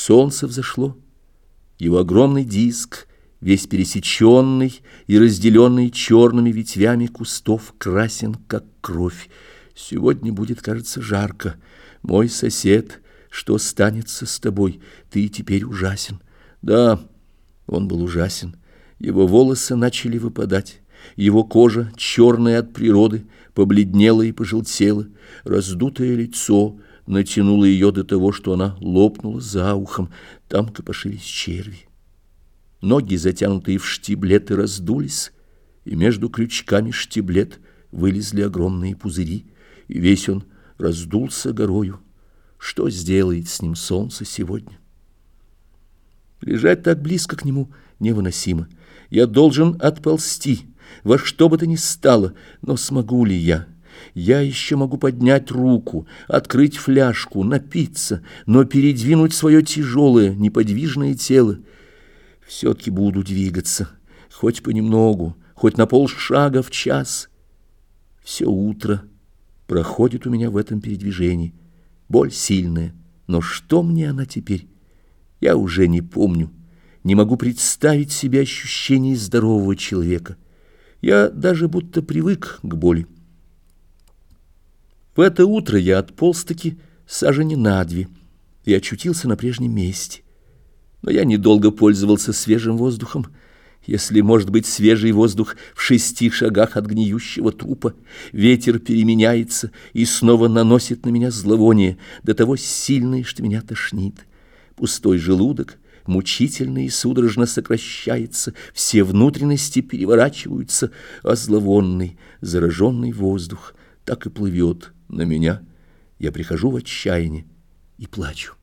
Солнце взошло. Его огромный диск, весь пересеченный и разделенный черными ветвями кустов, красен, как кровь. Сегодня будет, кажется, жарко. Мой сосед, что станется с тобой? Ты теперь ужасен. Да, он был ужасен. Его волосы начали выпадать. Его кожа, черная от природы, побледнела и пожелтела. Раздутое лицо натянуло ее до того, что она лопнула за ухом. Там копошились черви. Ноги, затянутые в штиблеты, раздулись, и между крючками штиблет вылезли огромные пузыри, и весь он раздулся горою. Что сделает с ним солнце сегодня? Лежать так близко к нему невыносимо. Я должен отползти, во что бы то ни стало, но смогу ли я? Я еще могу поднять руку, открыть фляжку, напиться, но передвинуть свое тяжелое, неподвижное тело. Все-таки буду двигаться, хоть понемногу, хоть на полшага в час. Все утро проходит у меня в этом передвижении. Боль сильная, но что мне она теперь? Я уже не помню, не могу представить себе ощущение здорового человека. Я даже будто привык к боли. В это утро я отполз-таки сажени на две и очутился на прежнем месте. Но я недолго пользовался свежим воздухом, если может быть свежий воздух в шести шагах от гниющего трупа. Ветер переменяется и снова наносит на меня зловоние, до того сильное, что меня тошнит. Пустой желудок — мучительно и судорожно сокращается, все внутренности переворачиваются, а зловонный, зараженный воздух так и плывет на меня. Я прихожу в отчаяние и плачу.